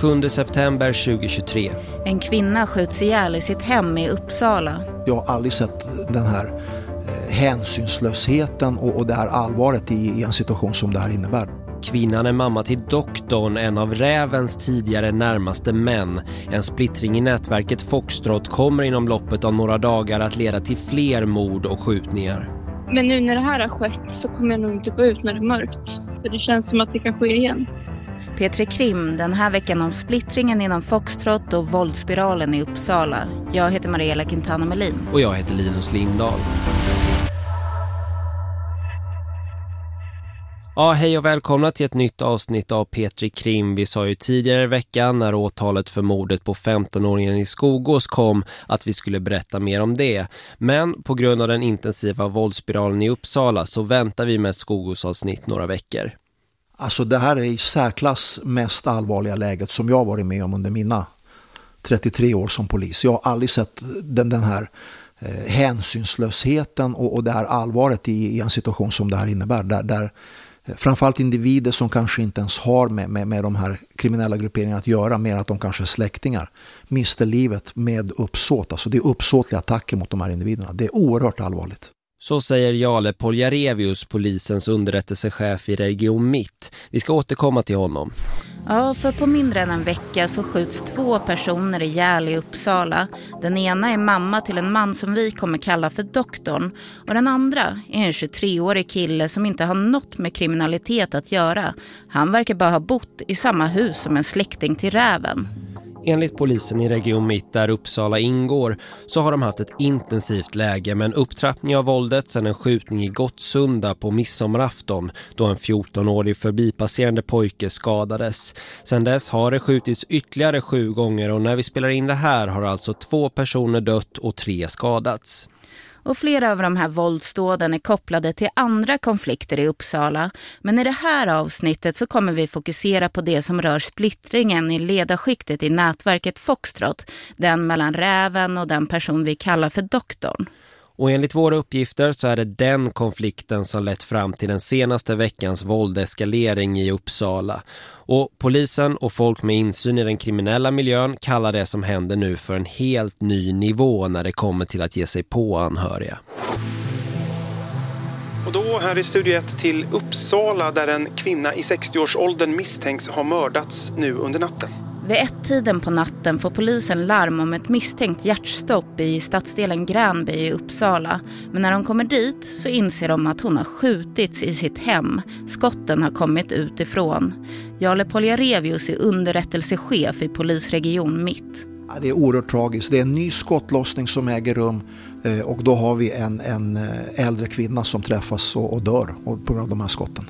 7 september 2023. En kvinna skjuts ihjäl i sitt hem i Uppsala. Jag har aldrig sett den här eh, hänsynslösheten och, och det här allvaret i, i en situation som det här innebär. Kvinnan är mamma till doktorn, en av rävens tidigare närmaste män. En splittring i nätverket Foxtrot kommer inom loppet av några dagar att leda till fler mord och skjutningar. Men nu när det här har skett så kommer jag nog inte gå ut när det är mörkt. För det känns som att det kan ske igen. Petri Krim den här veckan om splittringen inom Foxtrot och våldsspiralen i Uppsala. Jag heter Mariella Quintana Melin. Och jag heter Linus Lindahl. Ja, hej och välkomna till ett nytt avsnitt av Petri Krim. Vi sa ju tidigare i veckan när åtalet för mordet på 15-åringen i Skogås kom att vi skulle berätta mer om det. Men på grund av den intensiva våldsspiralen i Uppsala så väntar vi med Skogås avsnitt några veckor. Alltså det här är i särklass mest allvarliga läget som jag varit med om under mina 33 år som polis. Jag har aldrig sett den, den här eh, hänsynslösheten och, och det här allvaret i, i, en situation som det här innebär. Där, där eh, framförallt individer som kanske inte ens har med, med, med de här kriminella grupperingarna att göra, mer att de kanske är släktingar, mister livet med uppsåt. Alltså det är uppsåtliga attacker mot de här individerna. Det är oerhört allvarligt. Så säger Jale Poljarevius, polisens underrättelsechef i Region Mitt. Vi ska återkomma till honom. Ja, för på mindre än en vecka så skjuts två personer ihjäl i Uppsala. Den ena är mamma till en man som vi kommer kalla för doktorn. Och den andra är en 23-årig kille som inte har något med kriminalitet att göra. Han verkar bara ha bott i samma hus som en släkting till räven. Enligt polisen i Region Mitt där Uppsala ingår så har de haft ett intensivt läge med en upptrappning av våldet sedan en skjutning i Gottsunda på midsommarafton då en 14-årig förbipasserande pojke skadades. Sedan dess har det skjutits ytterligare sju gånger och när vi spelar in det här har alltså två personer dött och tre skadats. Och flera av de här våldsdåden är kopplade till andra konflikter i Uppsala. Men i det här avsnittet så kommer vi fokusera på det som rör splittringen i ledarskiktet i nätverket Foxtrot. Den mellan räven och den person vi kallar för doktorn. Och enligt våra uppgifter så är det den konflikten som lett fram till den senaste veckans våldeskalering i Uppsala. Och polisen och folk med insyn i den kriminella miljön kallar det som händer nu för en helt ny nivå när det kommer till att ge sig på anhöriga. Och då här i Studio 1 till Uppsala där en kvinna i 60-årsåldern misstänks ha mördats nu under natten. Vid ett-tiden på natten får polisen larm om ett misstänkt hjärtstopp i stadsdelen Gränby i Uppsala. Men när de kommer dit så inser de att hon har skjutits i sitt hem. Skotten har kommit utifrån. Jale Poljarevius är underrättelsechef i polisregion Mitt. Ja, det är oerhört tragiskt. Det är en ny skottlossning som äger rum eh, och då har vi en, en eh, äldre kvinna som träffas och, och dör på grund av de här skotten.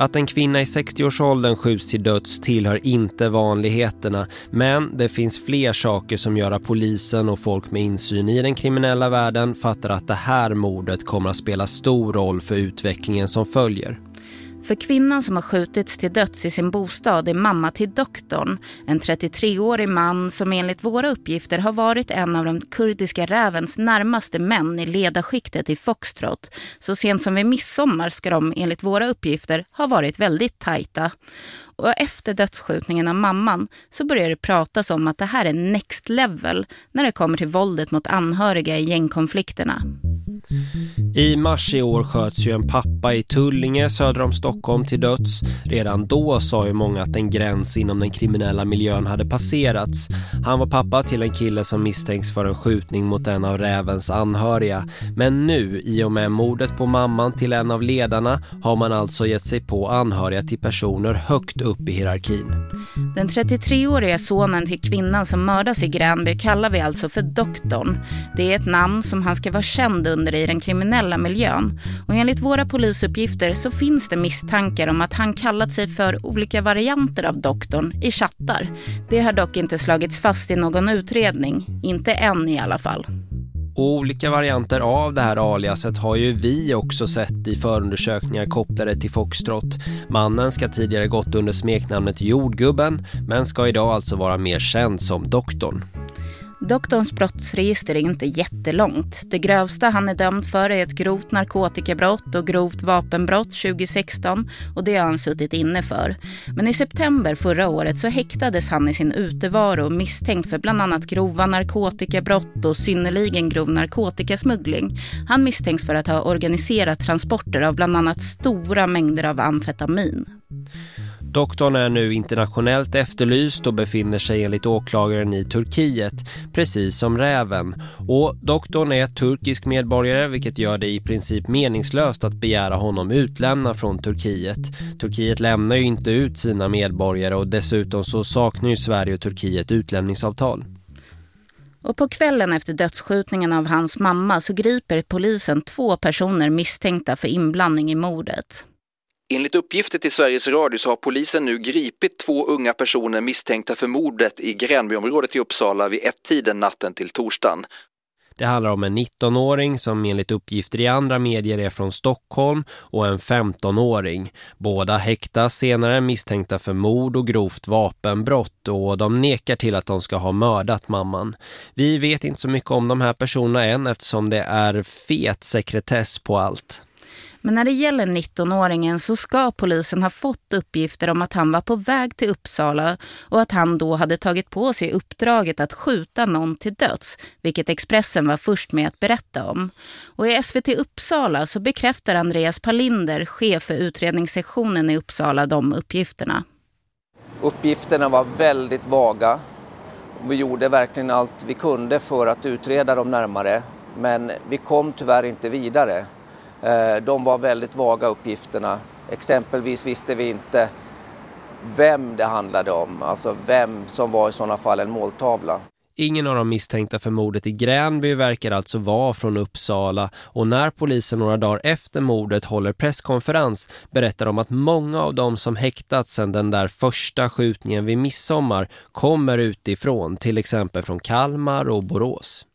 Att en kvinna i 60-årsåldern skjuts till döds tillhör inte vanligheterna men det finns fler saker som gör att polisen och folk med insyn i den kriminella världen fattar att det här mordet kommer att spela stor roll för utvecklingen som följer. För kvinnan som har skjutits till döds i sin bostad är mamma till doktorn. En 33-årig man som enligt våra uppgifter har varit en av de kurdiska rävens närmaste män i ledarskiktet i Foxtrot. Så sent som vid midsommar ska de enligt våra uppgifter ha varit väldigt tajta. Och efter dödsskjutningen av mamman så börjar det pratas om att det här är next level när det kommer till våldet mot anhöriga i gängkonflikterna. I mars i år sköts ju en pappa i Tullinge söder om Stockholm till döds. Redan då sa ju många att en gräns inom den kriminella miljön hade passerats. Han var pappa till en kille som misstänks för en skjutning mot en av rävens anhöriga. Men nu, i och med mordet på mamman till en av ledarna, har man alltså gett sig på anhöriga till personer högt upp i hierarkin. Den 33-åriga sonen till kvinnan som mördas i Gränby kallar vi alltså för doktorn. Det är ett namn som han ska vara känd under i den kriminella miljön. Och enligt våra polisuppgifter så finns det misstankar om att han kallat sig för olika varianter av doktorn i chattar. Det har dock inte slagits fast i någon utredning, inte än i alla fall. Olika varianter av det här aliaset har ju vi också sett i förundersökningar kopplade till Foxtrot. Mannen ska tidigare gått under smeknamnet Jordgubben men ska idag alltså vara mer känd som doktorn. Doktorns brottsregister är inte jättelångt. Det grövsta han är dömd för är ett grovt narkotikabrott och grovt vapenbrott 2016 och det har han suttit inne för. Men i september förra året så häktades han i sin utevaro misstänkt för bland annat grova narkotikabrott och synnerligen grov narkotikasmuggling. Han misstänks för att ha organiserat transporter av bland annat stora mängder av amfetamin. Doktorn är nu internationellt efterlyst och befinner sig enligt åklagaren i Turkiet, precis som räven. Och doktorn är turkisk medborgare vilket gör det i princip meningslöst att begära honom utlämna från Turkiet. Turkiet lämnar ju inte ut sina medborgare och dessutom så saknar ju Sverige och Turkiet utlämningsavtal. Och på kvällen efter dödsskjutningen av hans mamma så griper polisen två personer misstänkta för inblandning i mordet. Enligt uppgifter till Sveriges Radio så har polisen nu gripit två unga personer misstänkta för mordet i Gränbyområdet i Uppsala vid ett tiden natten till torsdagen. Det handlar om en 19-åring som enligt uppgifter i andra medier är från Stockholm och en 15-åring. Båda häktas senare misstänkta för mord och grovt vapenbrott och de nekar till att de ska ha mördat mamman. Vi vet inte så mycket om de här personerna än eftersom det är fet sekretess på allt. Men när det gäller 19-åringen så ska polisen ha fått uppgifter om att han var på väg till Uppsala och att han då hade tagit på sig uppdraget att skjuta någon till döds, vilket Expressen var först med att berätta om. Och i SVT Uppsala så bekräftar Andreas Palinder, chef för utredningssektionen i Uppsala, de uppgifterna. Uppgifterna var väldigt vaga. Vi gjorde verkligen allt vi kunde för att utreda dem närmare, men vi kom tyvärr inte vidare. Eh, de var väldigt vaga uppgifterna. Exempelvis visste vi inte vem det handlade om, alltså vem som var i sådana fall en måltavla. Ingen av de misstänkta för mordet i Gränby verkar alltså vara från Uppsala och när polisen några dagar efter mordet håller presskonferens berättar de att många av de som häktats sedan den där första skjutningen vid midsommar kommer utifrån, till exempel från Kalmar och Borås.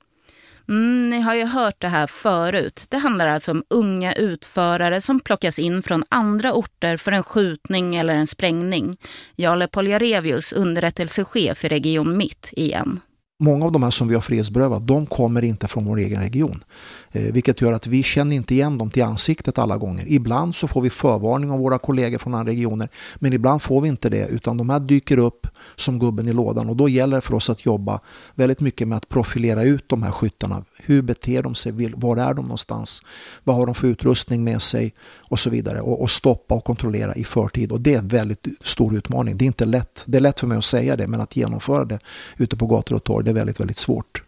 Mm, ni har ju hört det här förut. Det handlar alltså om unga utförare som plockas in från andra orter för en skjutning eller en sprängning. Jale Poljarevius, underrättelsechef i Region Mitt igen. Många av de här som vi har frihetsberövat, de kommer inte från vår egen region. Eh, vilket gör att vi känner inte igen dem till ansiktet alla gånger. Ibland så får vi förvarning av våra kollegor från andra regioner, men ibland får vi inte det, utan de här dyker upp som gubben i lådan och då gäller det för oss att jobba väldigt mycket med att profilera ut de här skyttarna. Hur beter de sig? Var är de någonstans? Vad har de för utrustning med sig? Och så vidare. Och, och stoppa och kontrollera i förtid. Och det är en väldigt stor utmaning. Det är inte lätt. Det är lätt för mig att säga det, men att genomföra det ute på gator och torg, det är väldigt, väldigt svårt.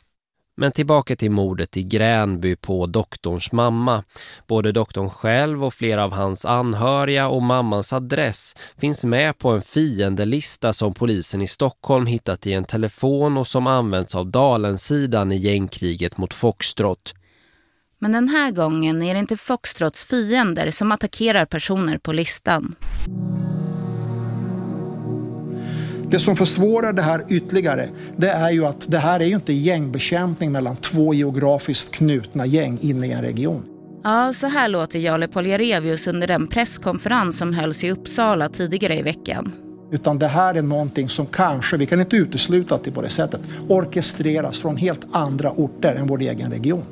Men tillbaka till mordet i Gränby på doktorns mamma. Både doktorn själv och flera av hans anhöriga och mammans adress finns med på en fiendelista som polisen i Stockholm hittat i en telefon och som används av Dalensidan i gängkriget mot Foxtrot. Men den här gången är det inte Foxtrots fiender som attackerar personer på listan. Det som försvårar det här ytterligare det är ju att det här är ju inte gängbekämpning mellan två geografiskt knutna gäng inne i en region. Ja, så här låter Jale Poljarevius under den presskonferens som hölls i Uppsala tidigare i veckan. Utan det här är någonting som kanske, vi kan inte utesluta det på det sättet, orkestreras från helt andra orter än vår egen region.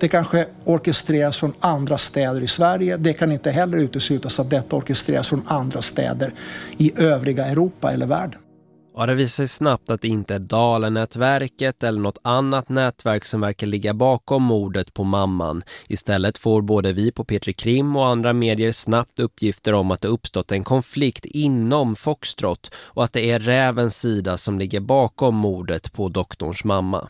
Det kanske orkestreras från andra städer i Sverige. Det kan inte heller uteslutas att detta orkestreras från andra städer i övriga Europa eller världen. Och det visar sig snabbt att det inte är Dalenätverket eller något annat nätverk som verkar ligga bakom mordet på mamman. Istället får både vi på Petri Krim och andra medier snabbt uppgifter om att det uppstått en konflikt inom Foxtrot och att det är rävens sida som ligger bakom mordet på doktorns mamma.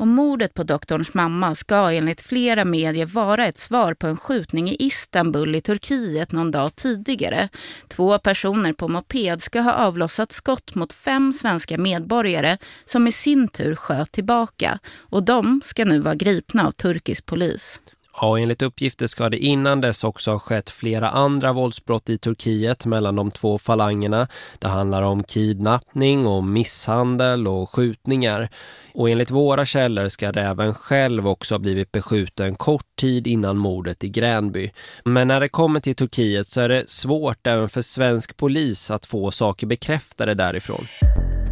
Och mordet på doktorns mamma ska enligt flera medier vara ett svar på en skjutning i Istanbul i Turkiet någon dag tidigare. Två personer på moped ska ha avlossat skott mot fem svenska medborgare som i sin tur sköt tillbaka. Och de ska nu vara gripna av turkisk polis. Ja, enligt uppgifter ska det innan dess också ha skett flera andra våldsbrott i Turkiet mellan de två falangerna. Det handlar om kidnappning och misshandel och skjutningar. Och enligt våra källor ska Räven själv också ha blivit beskjuten kort tid innan mordet i Gränby. Men när det kommer till Turkiet så är det svårt även för svensk polis att få saker bekräftade därifrån.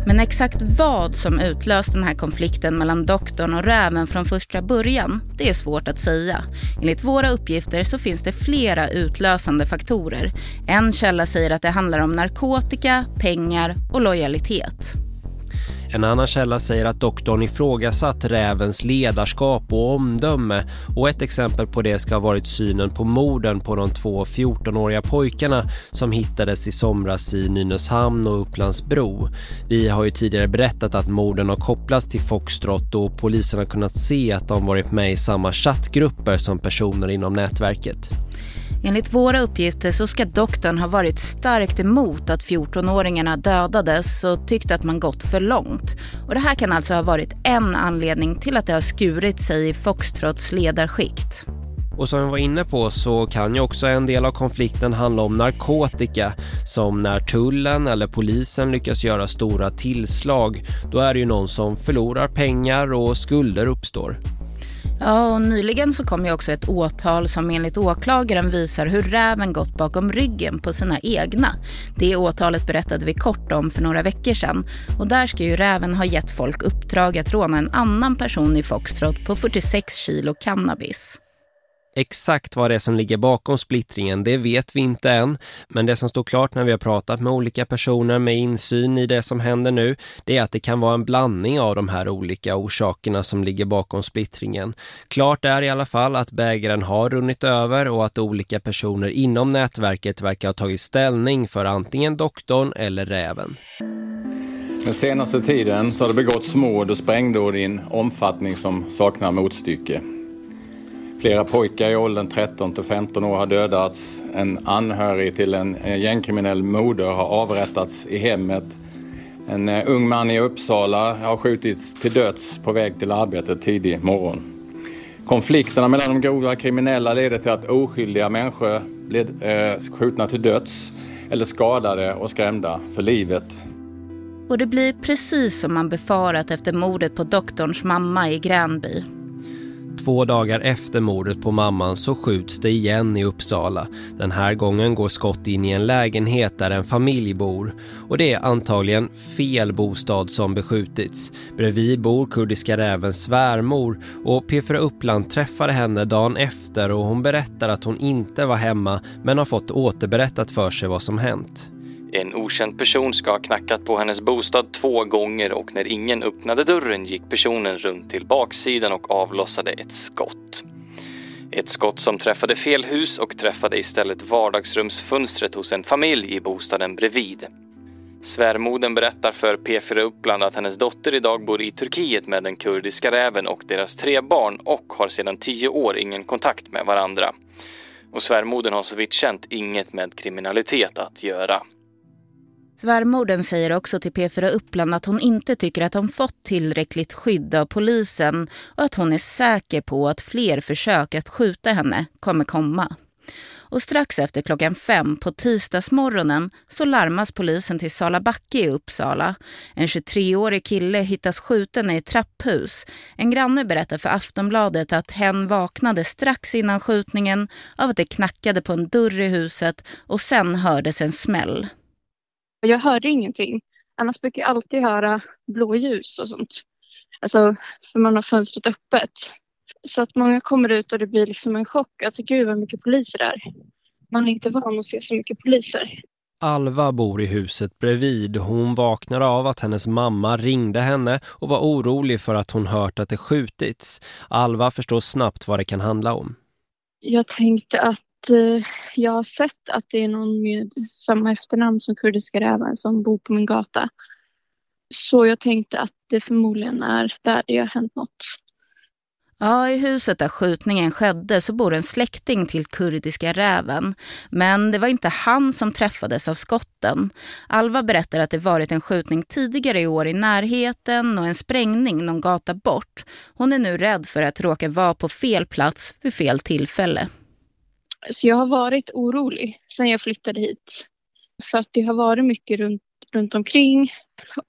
Men exakt vad som utlöst den här konflikten mellan doktorn och räven från första början, det är svårt att säga. Enligt våra uppgifter så finns det flera utlösande faktorer. En källa säger att det handlar om narkotika, pengar och lojalitet. En annan källa säger att doktorn ifrågasatt rävens ledarskap och omdöme och ett exempel på det ska ha varit synen på morden på de två 14-åriga pojkarna som hittades i somras i Nynäshamn och Upplandsbro. Vi har ju tidigare berättat att morden har kopplats till Foxtrot och polisen har kunnat se att de varit med i samma chattgrupper som personer inom nätverket. Enligt våra uppgifter så ska doktorn ha varit starkt emot att 14-åringarna dödades och tyckte att man gått för långt. Och det här kan alltså ha varit en anledning till att det har skurit sig i Foxtrots ledarskikt. Och som vi var inne på så kan ju också en del av konflikten handla om narkotika som när tullen eller polisen lyckas göra stora tillslag då är det ju någon som förlorar pengar och skulder uppstår. Ja, och nyligen så kom ju också ett åtal som enligt åklagaren visar hur räven gått bakom ryggen på sina egna. Det åtalet berättade vi kort om för några veckor sedan. Och där ska ju räven ha gett folk uppdrag att råna en annan person i Foxtrot på 46 kilo cannabis. Exakt vad det är som ligger bakom splittringen, det vet vi inte än. Men det som står klart när vi har pratat med olika personer med insyn i det som händer nu, det är att det kan vara en blandning av de här olika orsakerna som ligger bakom splittringen. Klart är i alla fall att bägaren har runnit över och att olika personer inom nätverket verkar ha tagit ställning för antingen doktorn eller räven. Den senaste tiden så har det begåtts mord och sprängdåd i en omfattning som saknar motstycke. Flera pojkar i åldern 13 till 15 år har dödats. En anhörig till en eh, gängkriminell moder har avrättats i hemmet. En eh, ung man i Uppsala har skjutits till döds på väg till arbetet tidig morgon. Konflikterna mellan de grova kriminella leder till att oskyldiga människor blir eh, skjutna till döds eller skadade och skrämda för livet. Och det blir precis som man befarat efter mordet på doktorns mamma i Gränby. Två dagar efter mordet på mamman så skjuts det igen i Uppsala. Den här gången går skott in i en lägenhet där en familj bor. Och det är antagligen fel bostad som beskjutits. Bredvid bor kurdiska rävens svärmor och P4 Uppland träffade henne dagen efter och hon berättar att hon inte var hemma men har fått återberättat för sig vad som hänt. En okänd person ska ha knackat på hennes bostad två gånger och när ingen öppnade dörren gick personen runt till baksidan och avlossade ett skott. Ett skott som träffade fel hus och träffade istället vardagsrumsfönstret hos en familj i bostaden bredvid. Svärmoden berättar för P4 Uppland att hennes dotter idag bor i Turkiet med den kurdiska räven och deras tre barn och har sedan tio år ingen kontakt med varandra. Och svärmoden har så vitt känt inget med kriminalitet att göra. Svärmorden säger också till P4 Uppland att hon inte tycker att hon fått tillräckligt skydd av polisen och att hon är säker på att fler försök att skjuta henne kommer komma. Och strax efter klockan fem på tisdagsmorgonen så larmas polisen till Sala Backe i Uppsala. En 23-årig kille hittas skjuten i ett trapphus. En granne berättar för Aftonbladet att hen vaknade strax innan skjutningen av att det knackade på en dörr i huset och sen hördes en smäll. Jag hörde ingenting. Annars brukar jag alltid höra blåljus och sånt. Alltså, för man har fönstret öppet. Så att många kommer ut och det blir liksom en chock. Alltså gud vad mycket poliser det är. Man är inte van att se så mycket poliser. Alva bor i huset bredvid. Hon vaknar av att hennes mamma ringde henne och var orolig för att hon hört att det skjutits. Alva förstår snabbt vad det kan handla om. Jag tänkte att Eh, jag har sett att det är någon med samma efternamn som kurdiska räven som bor på min gata. Så jag tänkte att det förmodligen är där det har hänt något. Ja, i huset där skjutningen skedde så bor en släkting till kurdiska räven. Men det var inte han som träffades av skotten. Alva berättar att det varit en skjutning tidigare i år i närheten och en sprängning någon gata bort. Hon är nu rädd för att råka vara på fel plats vid fel tillfälle. Så jag har varit orolig sedan jag flyttade hit. För att det har varit mycket runt, runt omkring.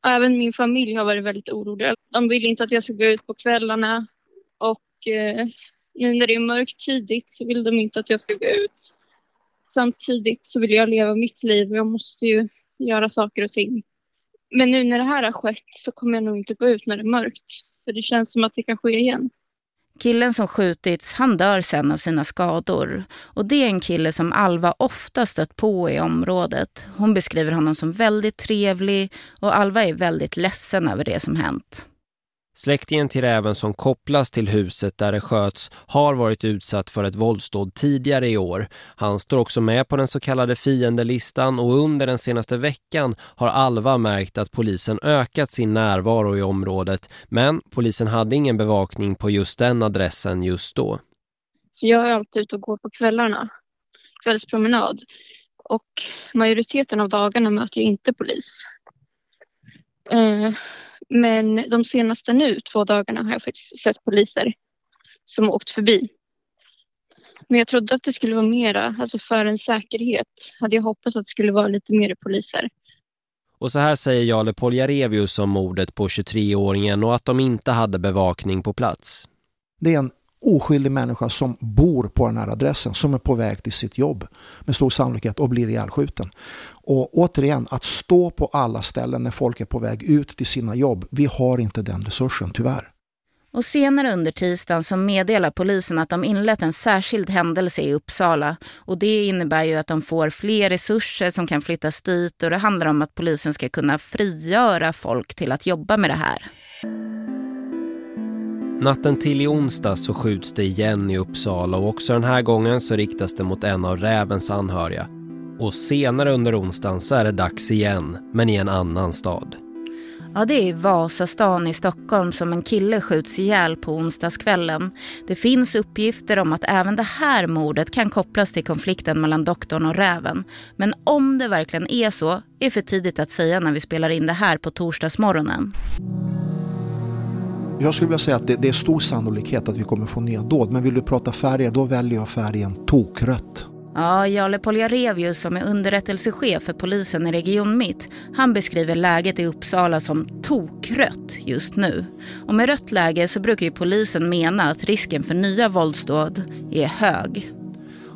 Även min familj har varit väldigt orolig. De vill inte att jag ska gå ut på kvällarna. Och eh, nu när det är mörkt tidigt så vill de inte att jag ska gå ut. Samtidigt så vill jag leva mitt liv och jag måste ju göra saker och ting. Men nu när det här har skett så kommer jag nog inte gå ut när det är mörkt. För det känns som att det kan ske igen. Killen som skjutits, han dör sen av sina skador. Och det är en kille som Alva ofta stött på i området. Hon beskriver honom som väldigt trevlig och Alva är väldigt ledsen över det som hänt. Släktingen till räven som kopplas till huset där det sköts har varit utsatt för ett våldsdåd tidigare i år. Han står också med på den så kallade fiendelistan och under den senaste veckan har Alva märkt att polisen ökat sin närvaro i området. Men polisen hade ingen bevakning på just den adressen just då. Jag är alltid ute och går på kvällarna, kvällspromenad. Och majoriteten av dagarna möter jag inte polis. Eh, men de senaste nu, två dagarna, har jag faktiskt sett poliser som har åkt förbi. Men jag trodde att det skulle vara mera, alltså för en säkerhet hade jag hoppats att det skulle vara lite mer poliser. Och så här säger Jale Poljarevius om mordet på 23-åringen och att de inte hade bevakning på plats. Det är en oskyldig människa som bor på den här adressen som är på väg till sitt jobb med stor sannolikhet och blir ihjälskjuten. Och återigen, att stå på alla ställen när folk är på väg ut till sina jobb, vi har inte den resursen tyvärr. Och senare under tisdagen så meddelar polisen att de inlett en särskild händelse i Uppsala. Och det innebär ju att de får fler resurser som kan flyttas dit och det handlar om att polisen ska kunna frigöra folk till att jobba med det här. Natten till i onsdag så skjuts det igen i Uppsala och också den här gången så riktas det mot en av rävens anhöriga. Och senare under onsdagen så är det dags igen, men i en annan stad. Ja, det är i Vasastan i Stockholm som en kille skjuts ihjäl på onsdagskvällen. Det finns uppgifter om att även det här mordet kan kopplas till konflikten mellan doktorn och räven. Men om det verkligen är så är för tidigt att säga när vi spelar in det här på torsdagsmorgonen. Jag skulle vilja säga att det, det, är stor sannolikhet att vi kommer få nya dåd. Men vill du prata färger, då väljer jag färgen tokrött. Ja, Jarle Poljarevius som är underrättelsechef för polisen i Region Mitt, han beskriver läget i Uppsala som tokrött just nu. Och med rött läge så brukar ju polisen mena att risken för nya våldsdåd är hög.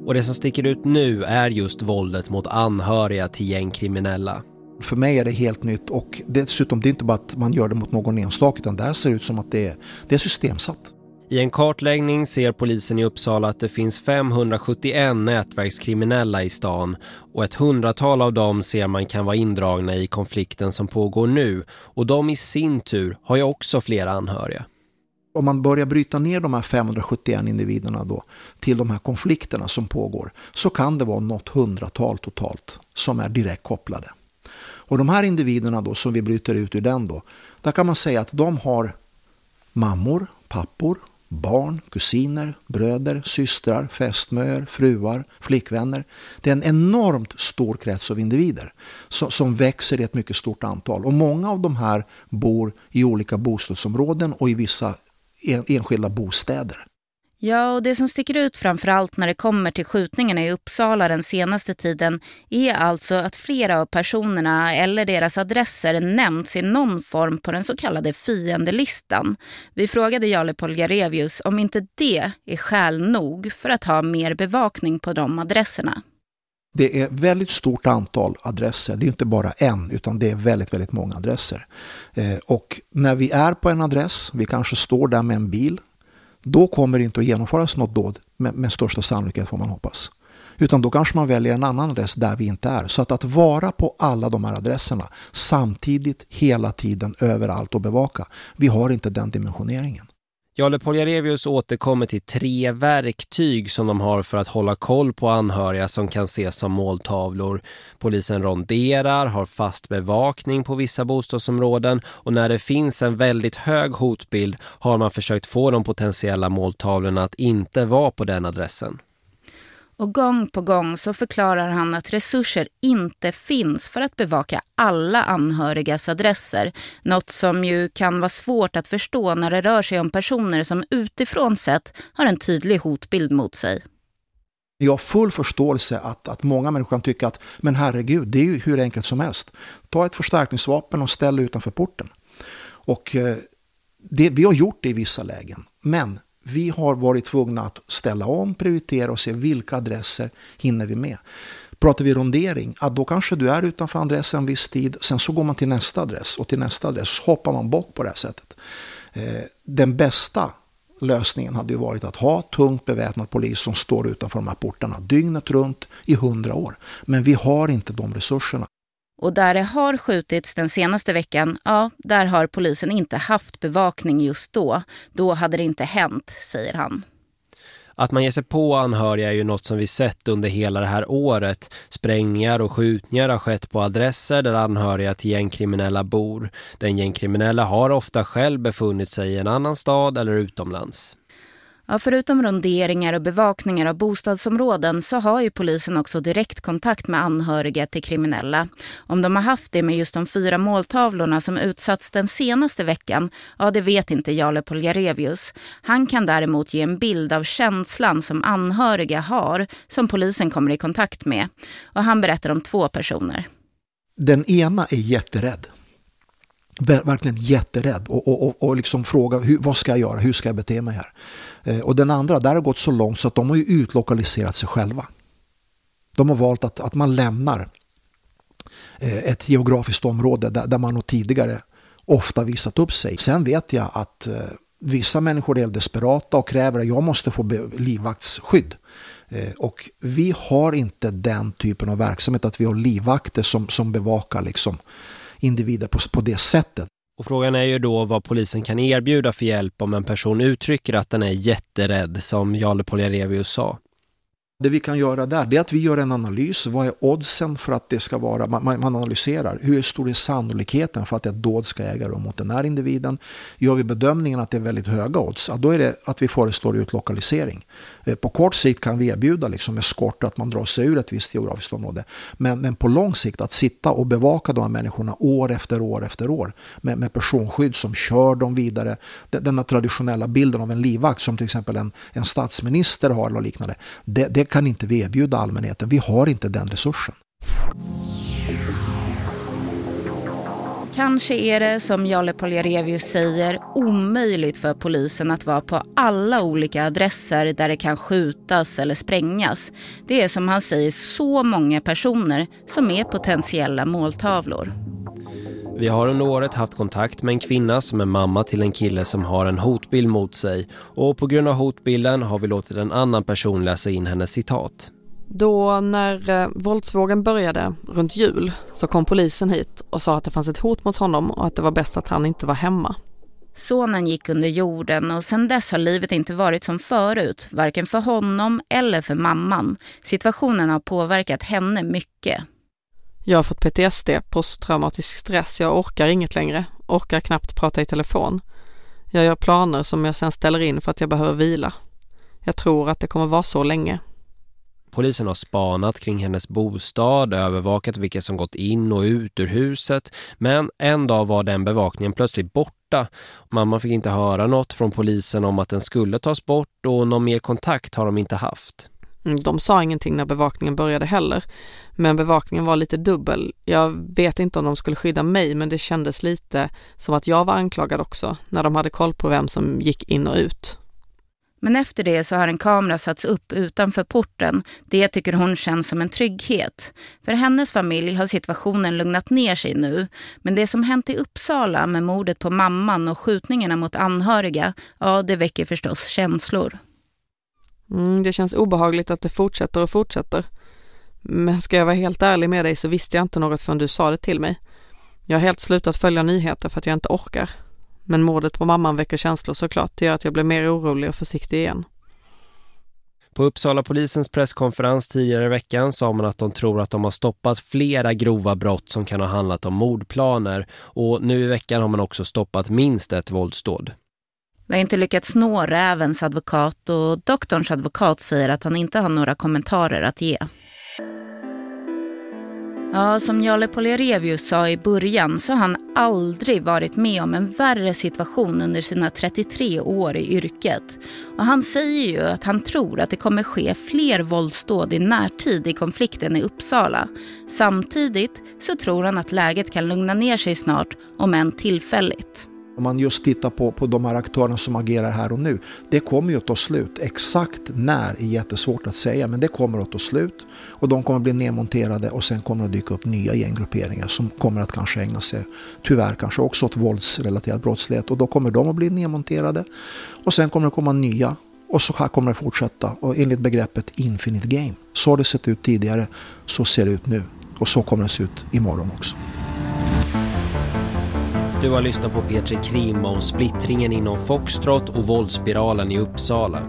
Och det som sticker ut nu är just våldet mot anhöriga till gängkriminella. För mig är det helt nytt och dessutom det är inte bara att man gör det mot någon enstaka utan det här ser ut som att det är, det är systemsatt. I en kartläggning ser polisen i Uppsala att det finns 571 nätverkskriminella i stan och ett hundratal av dem ser man kan vara indragna i konflikten som pågår nu och de i sin tur har ju också flera anhöriga. Om man börjar bryta ner de här 571 individerna då till de här konflikterna som pågår så kan det vara något hundratal totalt som är direkt kopplade. Och de här individerna då som vi bryter ut ur den då, där kan man säga att de har mammor, pappor, barn, kusiner, bröder, systrar, fästmöer, fruar, flickvänner. Det är en enormt stor krets av individer som, växer i ett mycket stort antal. Och många av de här bor i olika bostadsområden och i vissa enskilda bostäder. Ja, och det som sticker ut framförallt när det kommer till skjutningarna i Uppsala den senaste tiden är alltså att flera av personerna eller deras adresser nämnts i någon form på den så kallade fiendelistan. Vi frågade Jale Polgarevius om inte det är skäl nog för att ha mer bevakning på de adresserna. Det är väldigt stort antal adresser. Det är inte bara en, utan det är väldigt, väldigt många adresser. Eh, och när vi är på en adress, vi kanske står där med en bil, då kommer det inte att genomföras något dåd med, med största sannolikhet får man hoppas. Utan då kanske man väljer en annan adress där vi inte är. Så att, att vara på alla de här adresserna samtidigt, hela tiden, överallt och bevaka. Vi har inte den dimensioneringen. Jarle Poljarevius återkommer till tre verktyg som de har för att hålla koll på anhöriga som kan ses som måltavlor. Polisen ronderar, har fast bevakning på vissa bostadsområden och när det finns en väldigt hög hotbild har man försökt få de potentiella måltavlorna att inte vara på den adressen. Och gång på gång så förklarar han att resurser inte finns för att bevaka alla anhörigas adresser. Något som ju kan vara svårt att förstå när det rör sig om personer som utifrån sett har en tydlig hotbild mot sig. Jag har full förståelse att, att många människor kan tycka att men herregud, det är ju hur enkelt som helst. Ta ett förstärkningsvapen och ställ utanför porten. Och eh, det, vi har gjort det i vissa lägen. Men vi har varit tvungna att ställa om, prioritera och se vilka adresser hinner vi med. Pratar vi rondering, ja, då kanske du är utanför adressen en viss tid. Sen så går man till nästa adress och till nästa adress. Så hoppar man bort på det här sättet. Eh, den bästa lösningen hade ju varit att ha tungt beväpnad polis som står utanför de här portarna dygnet runt i hundra år. Men vi har inte de resurserna. Och där det har skjutits den senaste veckan, ja, där har polisen inte haft bevakning just då. Då hade det inte hänt, säger han. Att man ger sig på anhöriga är ju något som vi sett under hela det här året. Sprängningar och skjutningar har skett på adresser där anhöriga till gängkriminella bor. Den gängkriminella har ofta själv befunnit sig i en annan stad eller utomlands. Ja, förutom ronderingar och bevakningar av bostadsområden så har ju polisen också direktkontakt med anhöriga till kriminella. Om de har haft det med just de fyra måltavlorna som utsatts den senaste veckan, ja det vet inte Jale Poljarevius. Han kan däremot ge en bild av känslan som anhöriga har som polisen kommer i kontakt med. Och han berättar om två personer. Den ena är jätterädd verkligen jätterädd och, och, och, och liksom fråga hur, vad ska jag göra, hur ska jag bete mig här? Eh, och den andra, där har gått så långt så att de har ju utlokaliserat sig själva. De har valt att, att man lämnar eh, ett geografiskt område där, där man tidigare ofta visat upp sig. Sen vet jag att eh, vissa människor är desperata och kräver att jag måste få livvaktsskydd. Eh, och vi har inte den typen av verksamhet att vi har livvakter som, som bevakar liksom individer på, på det sättet. Och frågan är ju då vad polisen kan erbjuda för hjälp om en person uttrycker att den är jätterädd, som Jale Poljarevius sa. Det vi kan göra där är att vi gör en analys. Vad är oddsen för att det ska vara? Man, man, analyserar. Hur stor är sannolikheten för att ett dåd ska äga rum mot den här individen? Gör vi bedömningen att det är väldigt höga odds, då är det att vi föreslår utlokalisering. Eh, på kort sikt kan vi erbjuda liksom eskort att man drar sig ur ett visst geografiskt område. Men, men på lång sikt att sitta och bevaka de här människorna år efter år efter år med, med personskydd som kör dem vidare. Den, traditionella bilden av en livvakt som till exempel en, en statsminister har eller liknande. Det, det kan inte vi erbjuda allmänheten. Vi har inte den resursen. Kanske är det, som Jale Poljarevius säger, omöjligt för polisen att vara på alla olika adresser där det kan skjutas eller sprängas. Det är som han säger så många personer som är potentiella måltavlor. Vi har under året haft kontakt med en kvinna som är mamma till en kille som har en hotbild mot sig och på grund av hotbilden har vi låtit en annan person läsa in hennes citat. Då när eh, våldsvågen började runt jul så kom polisen hit och sa att det fanns ett hot mot honom och att det var bäst att han inte var hemma. Sonen gick under jorden och sedan dess har livet inte varit som förut, varken för honom eller för mamman. Situationen har påverkat henne mycket. Jag har fått PTSD, posttraumatisk stress. Jag orkar inget längre, orkar knappt prata i telefon. Jag gör planer som jag sen ställer in för att jag behöver vila. Jag tror att det kommer vara så länge. Polisen har spanat kring hennes bostad, övervakat vilka som gått in och ut ur huset. Men en dag var den bevakningen plötsligt borta. Mamma fick inte höra något från polisen om att den skulle tas bort och någon mer kontakt har de inte haft. Mm, de sa ingenting när bevakningen började heller. Men bevakningen var lite dubbel. Jag vet inte om de skulle skydda mig men det kändes lite som att jag var anklagad också när de hade koll på vem som gick in och ut. Men efter det så har en kamera satts upp utanför porten. Det tycker hon känns som en trygghet. För hennes familj har situationen lugnat ner sig nu. Men det som hänt i Uppsala med mordet på mamman och skjutningarna mot anhöriga, ja det väcker förstås känslor. Mm, det känns obehagligt att det fortsätter och fortsätter. Men ska jag vara helt ärlig med dig så visste jag inte något förrän du sa det till mig. Jag har helt slutat följa nyheter för att jag inte orkar. Men mordet på mamman väcker känslor såklart. Det gör att jag blir mer orolig och försiktig igen. På Uppsala polisens presskonferens tidigare i veckan sa man att de tror att de har stoppat flera grova brott som kan ha handlat om mordplaner. Och nu i veckan har man också stoppat minst ett våldsdåd. Vi har inte lyckats nå Rävens advokat och doktorns advokat säger att han inte har några kommentarer att ge. Ja, som Jale Poljarevius sa i början så har han aldrig varit med om en värre situation under sina 33 år i yrket. Och han säger ju att han tror att det kommer ske fler våldsdåd i närtid i konflikten i Uppsala. Samtidigt så tror han att läget kan lugna ner sig snart, om än tillfälligt. Om man just tittar på, på de här aktörerna som agerar här och nu, det kommer ju att ta slut. Exakt när är jättesvårt att säga, men det kommer att ta slut. Och de kommer att bli nedmonterade och sen kommer det att dyka upp nya gänggrupperingar som kommer att kanske ägna sig, tyvärr kanske också åt våldsrelaterad brottslighet. Och då kommer de att bli nedmonterade. Och sen kommer det komma nya och så här kommer det fortsätta. Och enligt begreppet infinite game. Så har det sett ut tidigare, så ser det ut nu. Och så kommer det se ut imorgon också. Du har lyssnat på Petri Krim om splittringen inom Foxtrot och våldsspiralen i Uppsala.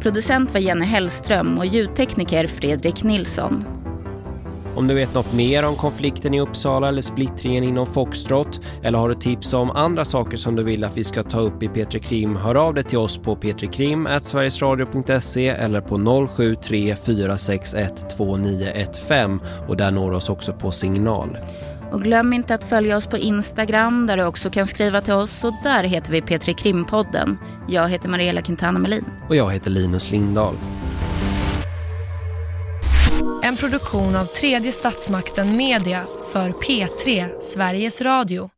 Producent var Jenny Hellström och ljudtekniker Fredrik Nilsson. Om du vet något mer om konflikten i Uppsala eller splittringen inom Foxtrot eller har du tips om andra saker som du vill att vi ska ta upp i Petri Krim, hör av dig till oss på petrikrim.sverigesradio.se eller på 073 461 2915 och där når oss också på signal. Och glöm inte att följa oss på Instagram där du också kan skriva till oss och där heter vi Petri Krimpodden. Jag heter Mariella Quintana Melin. Och jag heter Linus Lindahl. En produktion av tredje statsmakten Media för P3 Sveriges Radio.